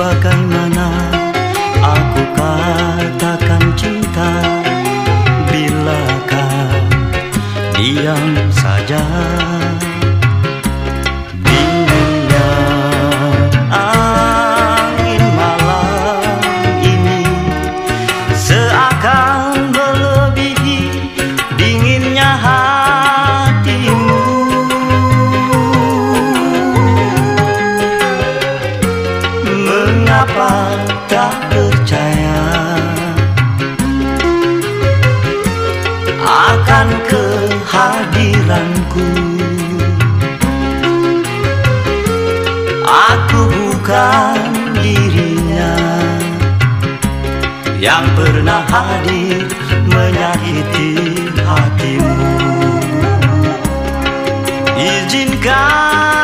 bagaimana aku katakan cinta Bilakah diam saja. Aku. Bukan dirinya Yang pernah hadir menyakiti hatimu. Izinkan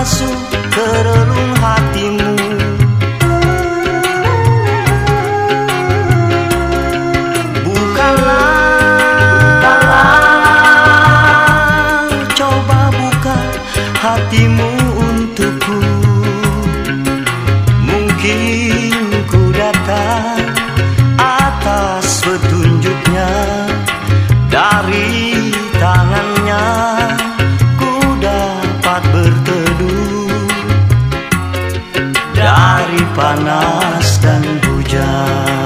passo. dari panas dan hujan.